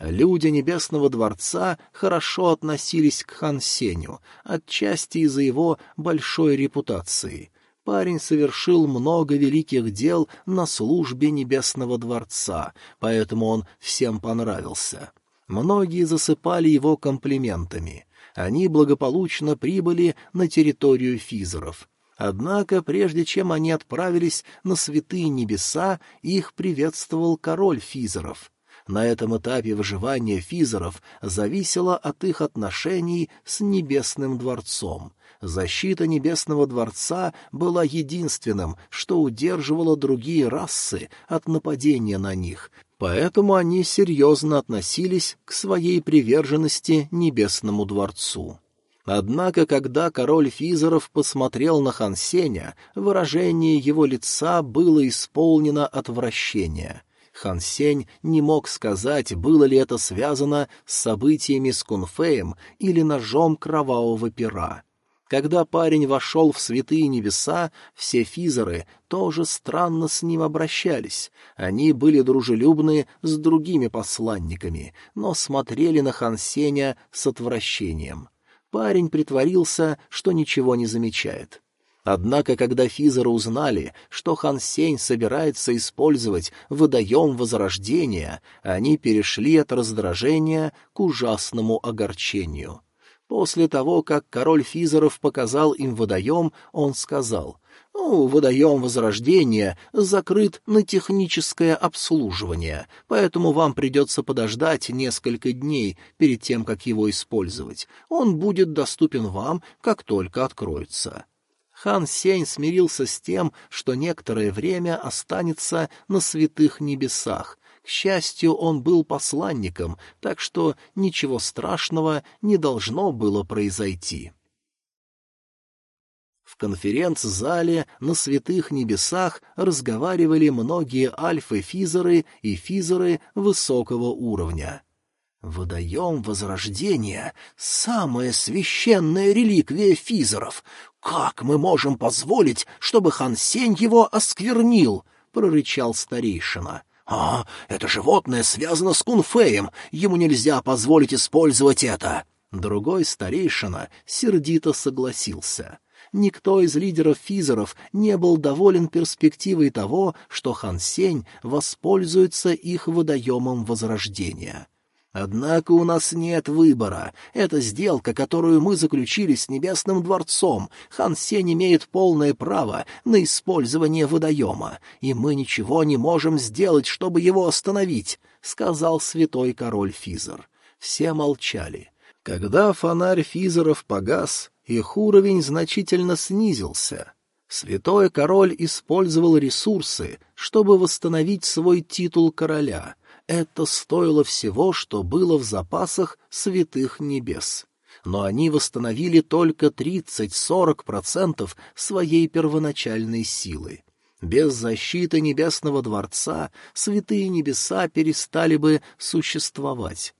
Люди Небесного Дворца хорошо относились к Хан Сеню, отчасти из-за его большой репутации. Парень совершил много великих дел на службе Небесного Дворца, поэтому он всем понравился. Многие засыпали его комплиментами. Они благополучно прибыли на территорию физеров. Однако, прежде чем они отправились на святые небеса, их приветствовал король физеров. На этом этапе выживания физеров зависело от их отношений с Небесным дворцом. Защита Небесного дворца была единственным, что удерживало другие расы от нападения на них, поэтому они серьезно относились к своей приверженности Небесному дворцу. Однако, когда король Физеров посмотрел на Хансеня, выражение его лица было исполнено отвращения — Хан Сень не мог сказать, было ли это связано с событиями с Кунфеем или ножом кровавого пера. Когда парень вошел в святые небеса, все физеры тоже странно с ним обращались. Они были дружелюбны с другими посланниками, но смотрели на Хан Сеня с отвращением. Парень притворился, что ничего не замечает. Однако, когда физеры узнали, что Хан Сень собирается использовать водоем Возрождения, они перешли от раздражения к ужасному огорчению. После того, как король физеров показал им водоем, он сказал, «Ну, водоем Возрождения закрыт на техническое обслуживание, поэтому вам придется подождать несколько дней перед тем, как его использовать. Он будет доступен вам, как только откроется». Хан Сень смирился с тем, что некоторое время останется на святых небесах. К счастью, он был посланником, так что ничего страшного не должно было произойти. В конференц-зале на святых небесах разговаривали многие альфы-физеры и физеры высокого уровня. Водоем Возрождения — самая священная реликвия физеров. Как мы можем позволить, чтобы Хан Сень его осквернил? — прорычал старейшина. — А, это животное связано с Кунфеем, ему нельзя позволить использовать это. Другой старейшина сердито согласился. Никто из лидеров физеров не был доволен перспективой того, что Хан Сень воспользуется их водоемом Возрождения. Однако у нас нет выбора. Это сделка, которую мы заключили с Небесным дворцом. Хан Сень имеет полное право на использование водоема, и мы ничего не можем сделать, чтобы его остановить», — сказал святой король Физер. Все молчали. Когда фонарь Физеров погас, их уровень значительно снизился. Святой король использовал ресурсы, чтобы восстановить свой титул короля — это стоило всего, что было в запасах святых небес. Но они восстановили только 30-40% своей первоначальной силы. Без защиты Небесного Дворца святые небеса перестали бы существовать.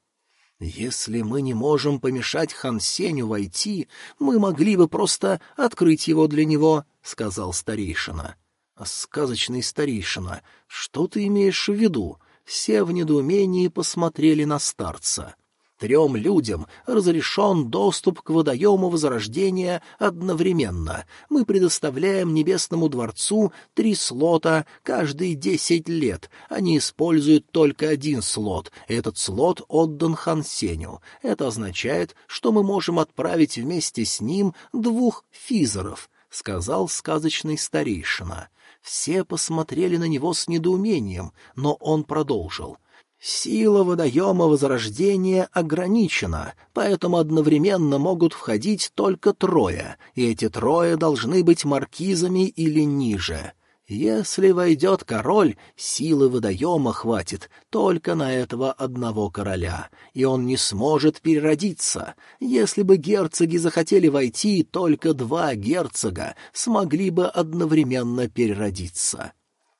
Если мы не можем помешать Хансеню войти, мы могли бы просто открыть его для него, — сказал старейшина. — Сказочный старейшина, что ты имеешь в виду? Все в недоумении посмотрели на старца. Трем людям разрешен доступ к водоему Возрождения одновременно. Мы предоставляем Небесному дворцу три слота каждые десять лет. Они используют только один слот. Этот слот отдан Хансеню. Это означает, что мы можем отправить вместе с ним двух физеров, — сказал сказочный старейшина. Все посмотрели на него с недоумением, но он продолжил. Сила водоема Возрождения ограничена, поэтому одновременно могут входить только трое, и эти трое должны быть маркизами или ниже. Если войдет король, силы водоема хватит только на этого одного короля, и он не сможет переродиться. Если бы герцоги захотели войти, только два герцога смогли бы одновременно переродиться.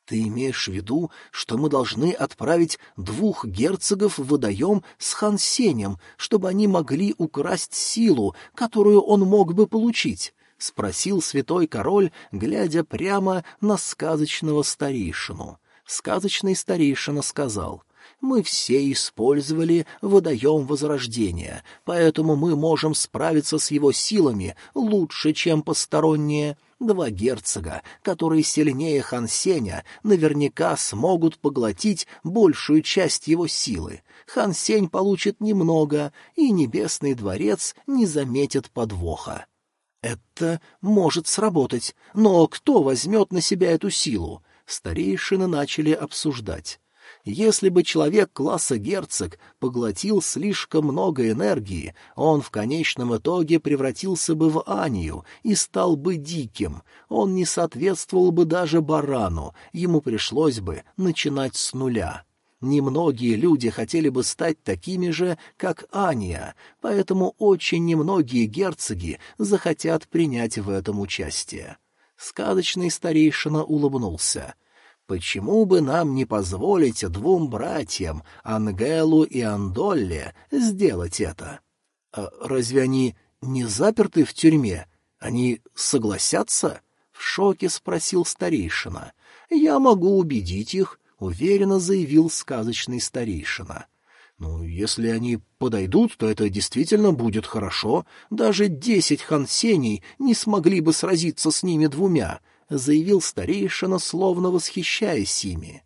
Ты имеешь в виду, что мы должны отправить двух герцогов в водоем с Хансенем, чтобы они могли украсть силу, которую он мог бы получить? — спросил святой король, глядя прямо на сказочного старейшину. Сказочный старейшина сказал, Мы все использовали водоем Возрождения, поэтому мы можем справиться с его силами лучше, чем посторонние. Два герцога, которые сильнее Хансеня, наверняка смогут поглотить большую часть его силы. Хансень получит немного, и Небесный дворец не заметит подвоха. Это может сработать, но кто возьмет на себя эту силу? Старейшины начали обсуждать. Если бы человек класса герцог поглотил слишком много энергии, он в конечном итоге превратился бы в Анию и стал бы диким. Он не соответствовал бы даже барану, ему пришлось бы начинать с нуля. Немногие люди хотели бы стать такими же, как Ания, поэтому очень немногие герцоги захотят принять в этом участие. Сказочный старейшина улыбнулся. Почему бы нам не позволить двум братьям, Ангелу и Андолле, сделать это? А разве они не заперты в тюрьме? Они согласятся? В шоке спросил старейшина. Я могу убедить их, уверенно заявил сказочный старейшина. Ну, если они подойдут, то это действительно будет хорошо. Даже десять хансеней не смогли бы сразиться с ними двумя, — заявил старейшина, словно восхищаясь ими.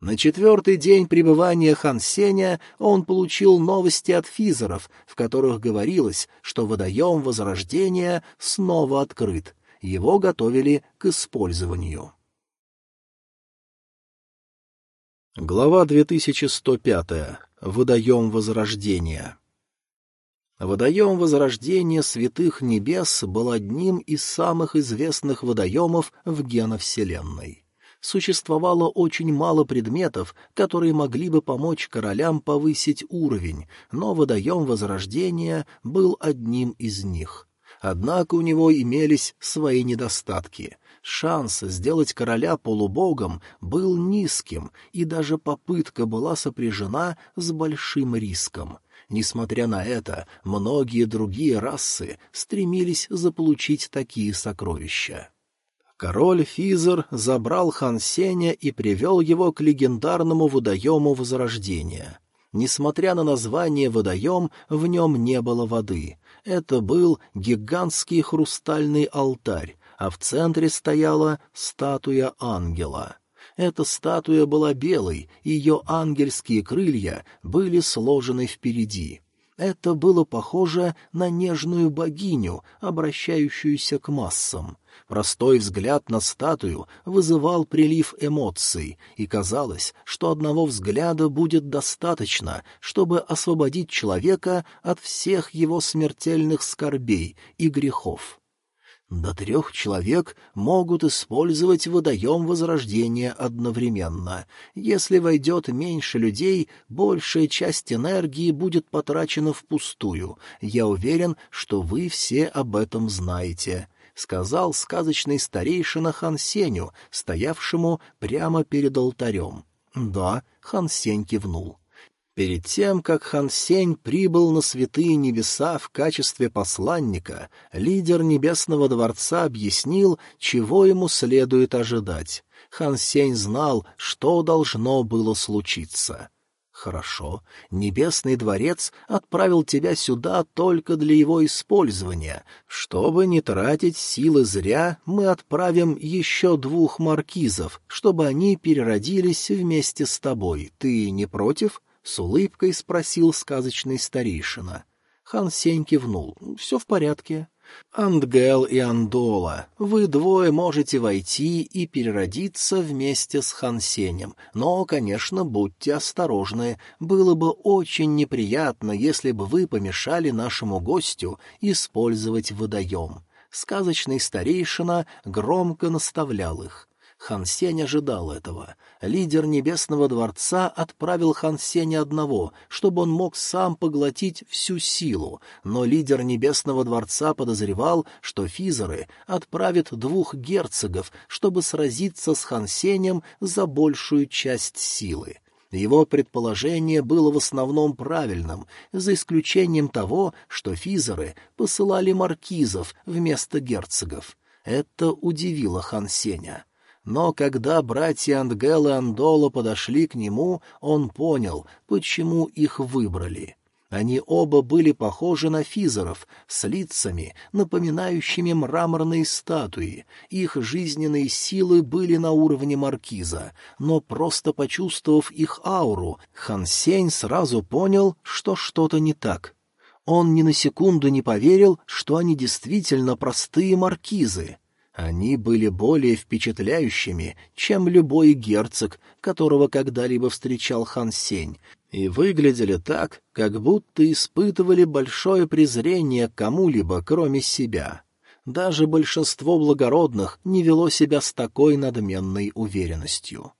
На четвертый день пребывания Хан Сеня он получил новости от физеров, в которых говорилось, что водоем Возрождения снова открыт. Его готовили к использованию. Глава 2105. Водоем Возрождения. Водоем Возрождения Святых Небес был одним из самых известных водоемов в геновселенной. Существовало очень мало предметов, которые могли бы помочь королям повысить уровень, но водоем Возрождения был одним из них. Однако у него имелись свои недостатки — Шанс сделать короля полубогом был низким, и даже попытка была сопряжена с большим риском. Несмотря на это, многие другие расы стремились заполучить такие сокровища. Король Физер забрал Хан Сеня и привел его к легендарному водоему Возрождения. Несмотря на название «водоем», в нем не было воды. Это был гигантский хрустальный алтарь, а в центре стояла статуя ангела. Эта статуя была белой, ее ангельские крылья были сложены впереди. Это было похоже на нежную богиню, обращающуюся к массам. Простой взгляд на статую вызывал прилив эмоций, и казалось, что одного взгляда будет достаточно, чтобы освободить человека от всех его смертельных скорбей и грехов. До трех человек могут использовать водоем Возрождения одновременно. Если войдет меньше людей, большая часть энергии будет потрачена впустую. Я уверен, что вы все об этом знаете», — сказал сказочный старейшина Хан Сеню, стоявшему прямо перед алтарем. «Да», — Хан Сень кивнул. Перед тем, как Хан Сень прибыл на святые небеса в качестве посланника, лидер Небесного дворца объяснил, чего ему следует ожидать. Хан Сень знал, что должно было случиться. «Хорошо, Небесный дворец отправил тебя сюда только для его использования. Чтобы не тратить силы зря, мы отправим еще двух маркизов, чтобы они переродились вместе с тобой. Ты не против?» — с улыбкой спросил сказочный старейшина. Хан Сень кивнул. — Все в порядке. — Андгел и Андола, вы двое можете войти и переродиться вместе с Хан Сенем, но, конечно, будьте осторожны. Было бы очень неприятно, если бы вы помешали нашему гостю использовать водоем. Сказочный старейшина громко наставлял их. Хан Сень ожидал этого. Лидер Небесного Дворца отправил Хан Сеня одного, чтобы он мог сам поглотить всю силу, но лидер Небесного Дворца подозревал, что физеры отправят двух герцогов, чтобы сразиться с Хан Сенем за большую часть силы. Его предположение было в основном правильным, за исключением того, что физеры посылали маркизов вместо герцогов. Это удивило Хан Сеня. Но когда братья Ангел и Андола подошли к нему, он понял, почему их выбрали. Они оба были похожи на физеров, с лицами, напоминающими мраморные статуи. Их жизненные силы были на уровне маркиза, но просто почувствовав их ауру, Хан Сень сразу понял, что что-то не так. Он ни на секунду не поверил, что они действительно простые маркизы. Они были более впечатляющими, чем любой герцог, которого когда-либо встречал хан Сень, и выглядели так, как будто испытывали большое презрение к кому-либо, кроме себя. Даже большинство благородных не вело себя с такой надменной уверенностью.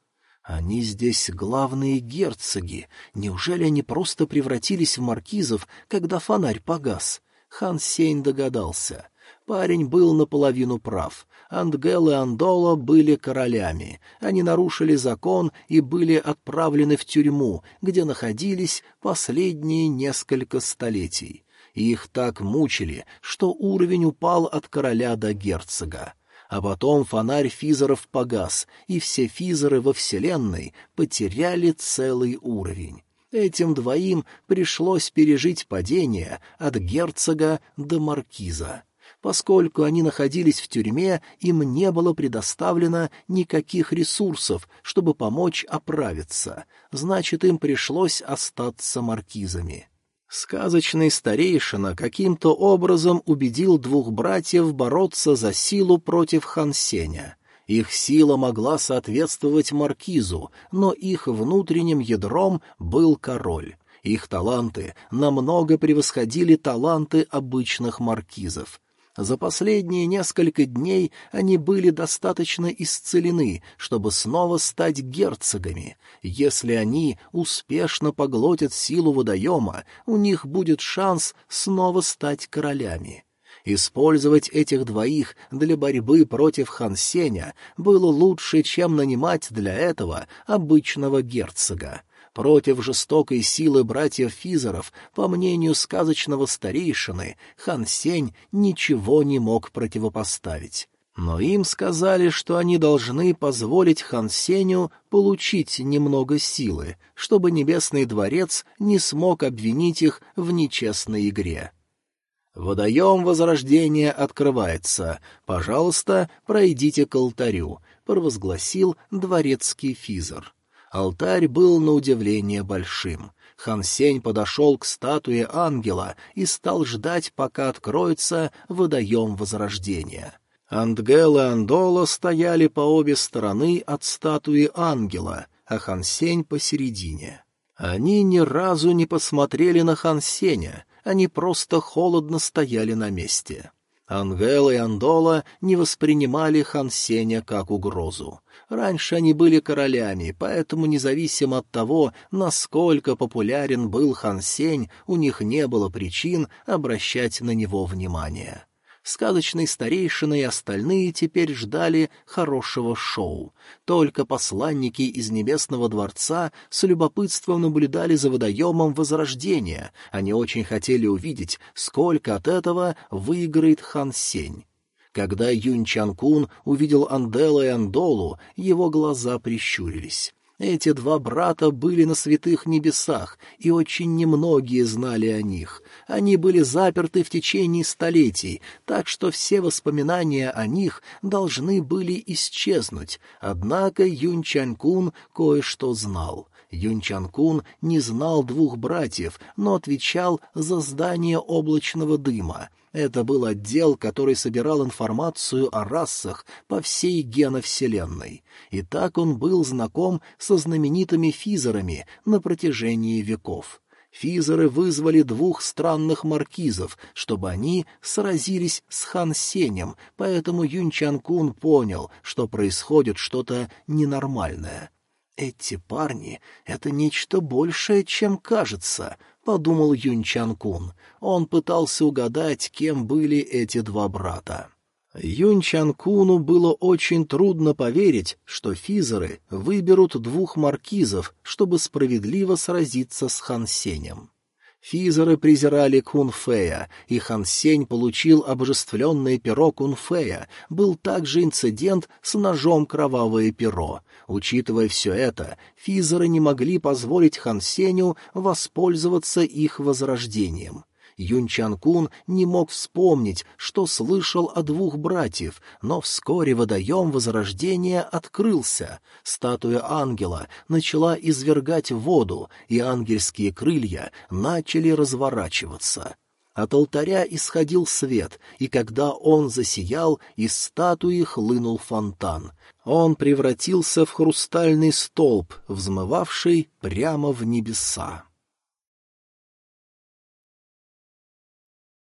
Они здесь главные герцоги. Неужели они просто превратились в маркизов, когда фонарь погас? Хан Сень догадался. Парень был наполовину прав. Ангел и Андола были королями. Они нарушили закон и были отправлены в тюрьму, где находились последние несколько столетий. Их так мучили, что уровень упал от короля до герцога. А потом фонарь физеров погас, и все физеры во Вселенной потеряли целый уровень. Этим двоим пришлось пережить падение от герцога до маркиза. Поскольку они находились в тюрьме, им не было предоставлено никаких ресурсов, чтобы помочь оправиться, значит, им пришлось остаться маркизами. Сказочный старейшина каким-то образом убедил двух братьев бороться за силу против Хансеня. Их сила могла соответствовать маркизу, но их внутренним ядром был король. Их таланты намного превосходили таланты обычных маркизов. За последние несколько дней они были достаточно исцелены, чтобы снова стать герцогами. Если они успешно поглотят силу водоема, у них будет шанс снова стать королями. Использовать этих двоих для борьбы против Хансеня было лучше, чем нанимать для этого обычного герцога. Против жестокой силы братьев Физеров, по мнению сказочного старейшины, Хан Сень ничего не мог противопоставить. Но им сказали, что они должны позволить Хан Сеню получить немного силы, чтобы Небесный Дворец не смог обвинить их в нечестной игре. «Водоем Возрождения открывается. Пожалуйста, пройдите к алтарю», — провозгласил дворецкий Физер. Алтарь был на удивление большим. Хан Сень подошел к статуе ангела и стал ждать, пока откроется водоем Возрождения. Ангел и Андола стояли по обе стороны от статуи ангела, а Хан Сень посередине. Они ни разу не посмотрели на Хан Сеня, они просто холодно стояли на месте. Ангел и Андола не воспринимали Хан Сеня как угрозу. Раньше они были королями, поэтому независимо от того, насколько популярен был Хан Сень, у них не было причин обращать на него внимание. Сказочный старейшина и остальные теперь ждали хорошего шоу. Только посланники из Небесного дворца с любопытством наблюдали за водоемом Возрождения. Они очень хотели увидеть, сколько от этого выиграет Хан Сень. Когда Юнь Чан Кун увидел Андела и Андолу, его глаза прищурились. Эти два брата были на святых небесах, и очень немногие знали о них. Они были заперты в течение столетий, так что все воспоминания о них должны были исчезнуть. Однако Юнь Чан Кун кое-что знал. Юнь Чан Кун не знал двух братьев, но отвечал за здание облачного дыма — это был отдел, который собирал информацию о расах по всей геновселенной. И так он был знаком со знаменитыми физерами на протяжении веков. Физеры вызвали двух странных маркизов, чтобы они сразились с Хан Сенем, поэтому Юнь Чан Кун понял, что происходит что-то ненормальное. «Эти парни — это нечто большее, чем кажется», — подумал Юнь Чан Кун. Он пытался угадать, кем были эти два брата. Юнь Чан Куну было очень трудно поверить, что физеры выберут двух маркизов, чтобы справедливо сразиться с Хан Сенем. Физеры презирали Кунфея, и Хан Сень получил обожествленное перо Кунфея. Был также инцидент с ножом «Кровавое перо». Учитывая все это, физеры не могли позволить Хан Сеню воспользоваться их возрождением. Юнь Кун не мог вспомнить, что слышал о двух братьев, но вскоре водоем Возрождения открылся. Статуя ангела начала извергать воду, и ангельские крылья начали разворачиваться. От алтаря исходил свет, и когда он засиял, из статуи хлынул фонтан. Он превратился в хрустальный столб, взмывавший прямо в небеса.